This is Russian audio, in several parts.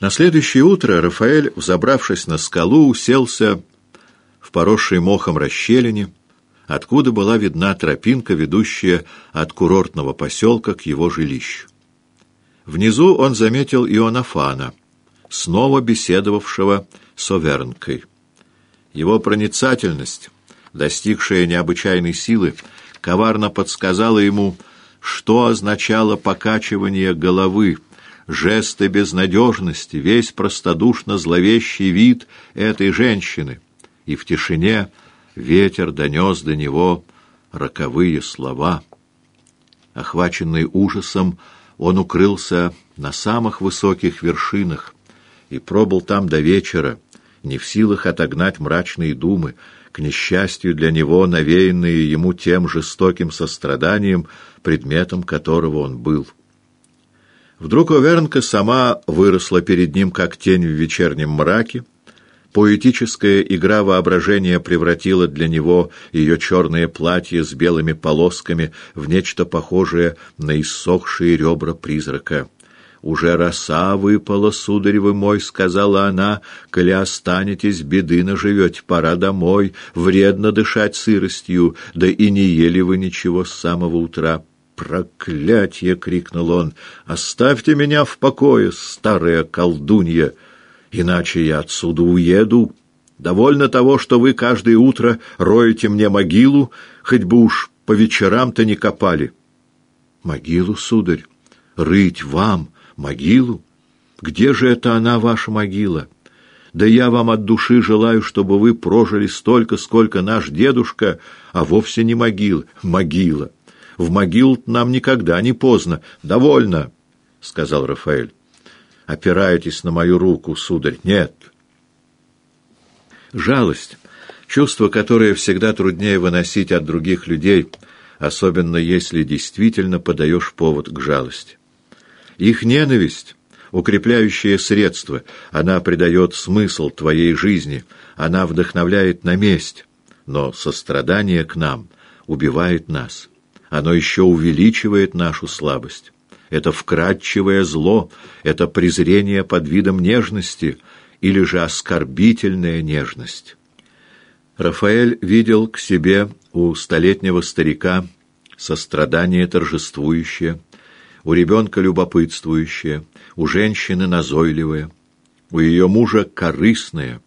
На следующее утро Рафаэль, взобравшись на скалу, уселся в поросшей мохом расщелине, откуда была видна тропинка, ведущая от курортного поселка к его жилищу. Внизу он заметил Ионафана, снова беседовавшего с Овернкой. Его проницательность, достигшая необычайной силы, коварно подсказала ему, что означало покачивание головы, жесты безнадежности, весь простодушно зловещий вид этой женщины. И в тишине ветер донес до него роковые слова. Охваченный ужасом, он укрылся на самых высоких вершинах и пробыл там до вечера, не в силах отогнать мрачные думы, к несчастью для него, навеянные ему тем жестоким состраданием, предметом которого он был. Вдруг Овернка сама выросла перед ним, как тень в вечернем мраке, Поэтическая игра воображения превратила для него ее черное платье с белыми полосками в нечто похожее на иссохшие ребра призрака. «Уже роса выпала, сударь вы мой», — сказала она, — «коли останетесь, беды наживете, пора домой, вредно дышать сыростью, да и не ели вы ничего с самого утра». «Проклятье!» — крикнул он. «Оставьте меня в покое, старая колдунья!» иначе я отсюда уеду. Довольно того, что вы каждое утро роете мне могилу, хоть бы уж по вечерам-то не копали. Могилу, сударь, рыть вам могилу? Где же это она, ваша могила? Да я вам от души желаю, чтобы вы прожили столько, сколько наш дедушка, а вовсе не могила. Могила. В могил нам никогда не поздно. Довольно, — сказал Рафаэль опираетесь на мою руку, сударь. Нет. Жалость, чувство, которое всегда труднее выносить от других людей, особенно если действительно подаешь повод к жалости. Их ненависть — укрепляющее средство, она придает смысл твоей жизни, она вдохновляет на месть, но сострадание к нам убивает нас, оно еще увеличивает нашу слабость это вкрадчивое зло, это презрение под видом нежности или же оскорбительная нежность. Рафаэль видел к себе у столетнего старика сострадание торжествующее, у ребенка любопытствующее, у женщины назойливое, у ее мужа корыстное.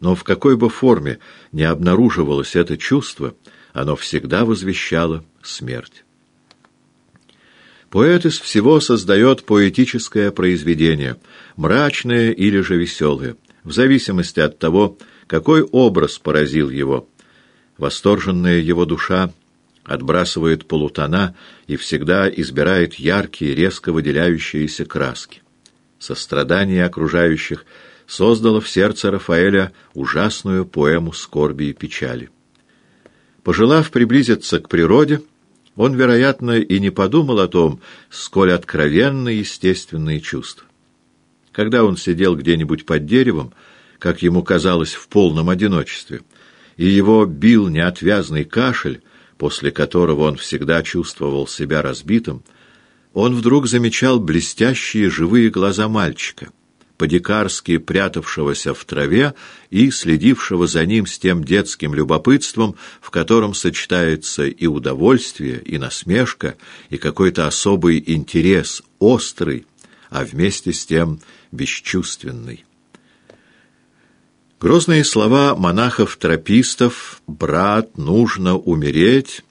Но в какой бы форме не обнаруживалось это чувство, оно всегда возвещало смерть. Поэт из всего создает поэтическое произведение, мрачное или же веселое, в зависимости от того, какой образ поразил его. Восторженная его душа отбрасывает полутона и всегда избирает яркие, резко выделяющиеся краски. Сострадание окружающих создало в сердце Рафаэля ужасную поэму скорби и печали. Пожелав приблизиться к природе, он, вероятно, и не подумал о том, сколь откровенны естественные чувства. Когда он сидел где-нибудь под деревом, как ему казалось, в полном одиночестве, и его бил неотвязный кашель, после которого он всегда чувствовал себя разбитым, он вдруг замечал блестящие живые глаза мальчика — по-дикарски прятавшегося в траве и следившего за ним с тем детским любопытством, в котором сочетается и удовольствие, и насмешка, и какой-то особый интерес, острый, а вместе с тем бесчувственный. Грозные слова монахов-тропистов «брат, нужно умереть»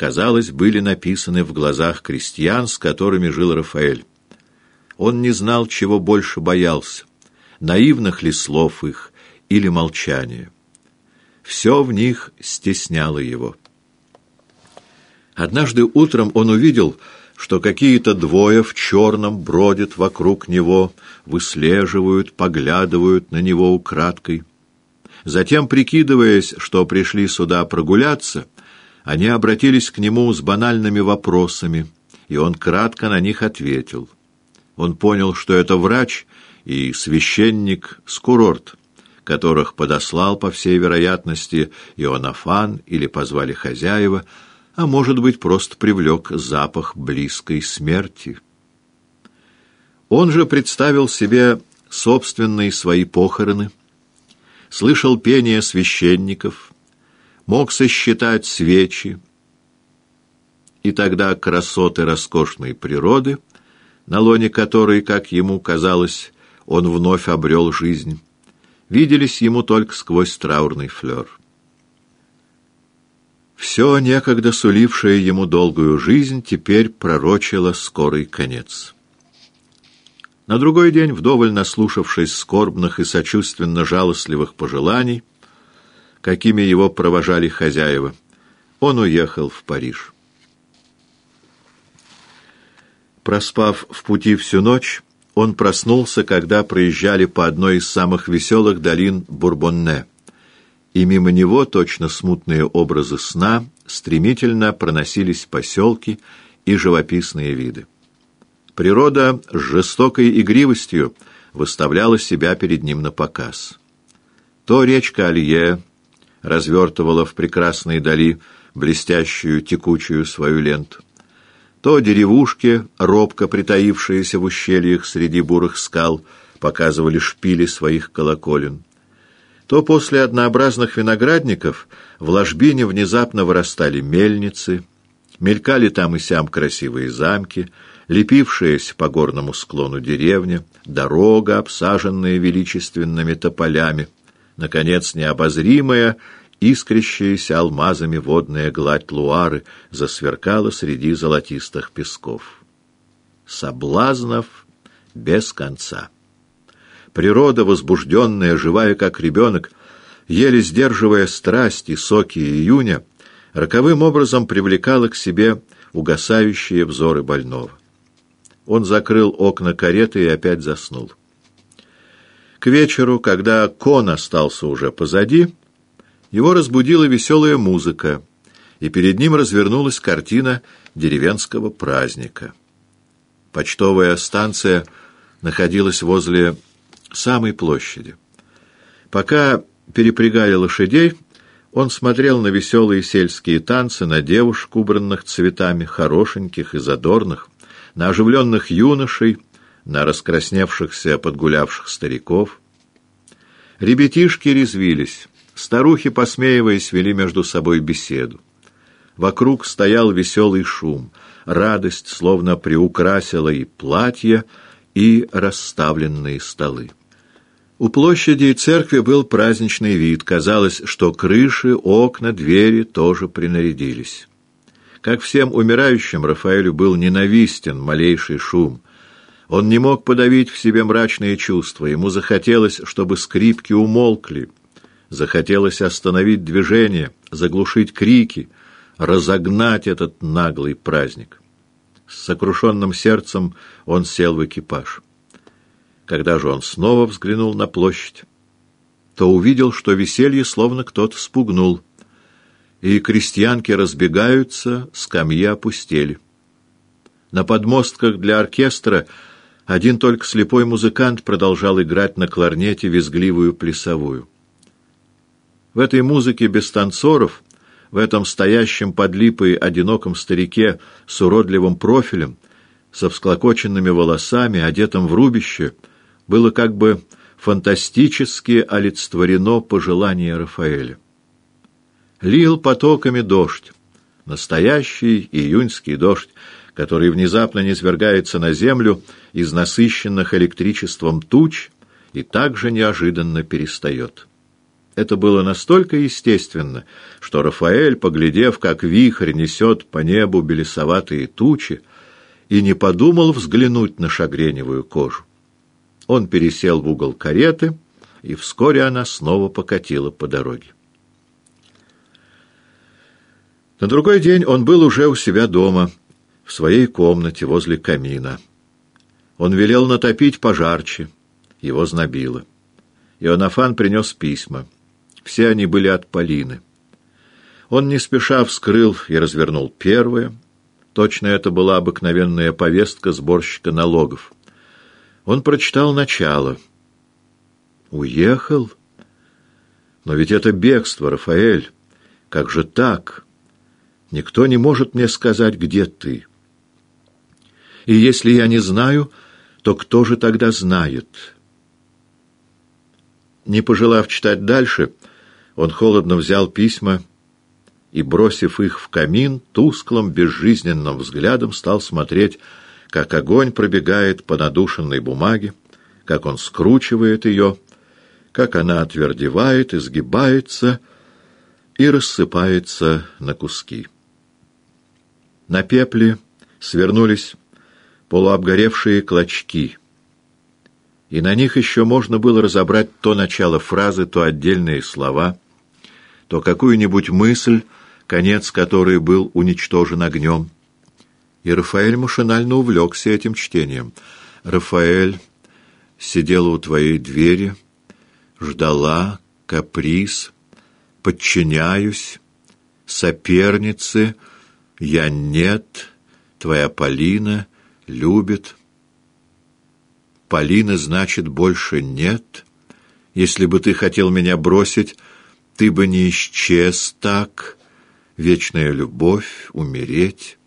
казалось, были написаны в глазах крестьян, с которыми жил Рафаэль. Он не знал, чего больше боялся, наивных ли слов их или молчания. Все в них стесняло его. Однажды утром он увидел, что какие-то двое в черном бродят вокруг него, выслеживают, поглядывают на него украдкой. Затем, прикидываясь, что пришли сюда прогуляться, они обратились к нему с банальными вопросами, и он кратко на них ответил — он понял, что это врач и священник с курорт, которых подослал, по всей вероятности, Ионафан или позвали хозяева, а, может быть, просто привлек запах близкой смерти. Он же представил себе собственные свои похороны, слышал пение священников, мог сосчитать свечи, и тогда красоты роскошной природы, на лоне которой, как ему казалось, он вновь обрел жизнь, виделись ему только сквозь траурный флер. Все, некогда сулившее ему долгую жизнь, теперь пророчило скорый конец. На другой день, вдоволь наслушавшись скорбных и сочувственно-жалостливых пожеланий, какими его провожали хозяева, он уехал в Париж. Проспав в пути всю ночь, он проснулся, когда проезжали по одной из самых веселых долин Бурбонне, и мимо него, точно смутные образы сна, стремительно проносились поселки и живописные виды. Природа с жестокой игривостью выставляла себя перед ним на показ. То речка Алье развертывала в прекрасной дали блестящую текучую свою ленту, то деревушки, робко притаившиеся в ущельях среди бурых скал, показывали шпили своих колоколен, то после однообразных виноградников в ложбине внезапно вырастали мельницы, мелькали там и сям красивые замки, лепившаяся по горному склону деревня, дорога, обсаженная величественными тополями, наконец, необозримая искрящаяся алмазами водная гладь Луары засверкала среди золотистых песков. Соблазнов без конца. Природа, возбужденная, живая как ребенок, еле сдерживая страсти, соки июня, роковым образом привлекала к себе угасающие взоры больного. Он закрыл окна кареты и опять заснул. К вечеру, когда кон остался уже позади, его разбудила веселая музыка, и перед ним развернулась картина деревенского праздника. Почтовая станция находилась возле самой площади. Пока перепрягали лошадей, он смотрел на веселые сельские танцы, на девушек, убранных цветами, хорошеньких и задорных, на оживленных юношей, на раскрасневшихся подгулявших стариков. Ребятишки резвились, Старухи, посмеиваясь, вели между собой беседу. Вокруг стоял веселый шум. Радость словно приукрасила и платья, и расставленные столы. У площади и церкви был праздничный вид. Казалось, что крыши, окна, двери тоже принарядились. Как всем умирающим, Рафаэлю был ненавистен малейший шум. Он не мог подавить в себе мрачные чувства. Ему захотелось, чтобы скрипки умолкли, Захотелось остановить движение, заглушить крики, разогнать этот наглый праздник. С сокрушенным сердцем он сел в экипаж. Когда же он снова взглянул на площадь, то увидел, что веселье словно кто-то спугнул, и крестьянки разбегаются, скамьи опустели. На подмостках для оркестра один только слепой музыкант продолжал играть на кларнете визгливую плясовую. В этой музыке без танцоров, в этом стоящем под липой одиноком старике с уродливым профилем, со всклокоченными волосами, одетом в рубище, было как бы фантастически олицетворено пожелание Рафаэля. Лил потоками дождь, настоящий июньский дождь, который внезапно низвергается на землю из насыщенных электричеством туч и также неожиданно перестает. Это было настолько естественно, что Рафаэль, поглядев, как вихрь несет по небу белесоватые тучи, и не подумал взглянуть на шагреневую кожу. Он пересел в угол кареты, и вскоре она снова покатила по дороге. На другой день он был уже у себя дома, в своей комнате возле камина. Он велел натопить пожарче, его знобило. Ионафан принес письма. Все они были от Полины. Он не спеша вскрыл и развернул первое. Точно это была обыкновенная повестка сборщика налогов. Он прочитал начало. «Уехал? Но ведь это бегство, Рафаэль. Как же так? Никто не может мне сказать, где ты. И если я не знаю, то кто же тогда знает?» Не пожелав читать дальше, он холодно взял письма и, бросив их в камин, тусклым, безжизненным взглядом стал смотреть, как огонь пробегает по надушенной бумаге, как он скручивает ее, как она отвердевает, изгибается и рассыпается на куски. На пепле свернулись полуобгоревшие клочки, и на них еще можно было разобрать то начало фразы, то отдельные слова, то какую-нибудь мысль, конец которой был уничтожен огнем. И Рафаэль машинально увлекся этим чтением. Рафаэль сидела у твоей двери, ждала, каприз, подчиняюсь, соперницы, я нет, твоя Полина любит. Полина, значит, больше нет. Если бы ты хотел меня бросить, ты бы не исчез так. Вечная любовь, умереть.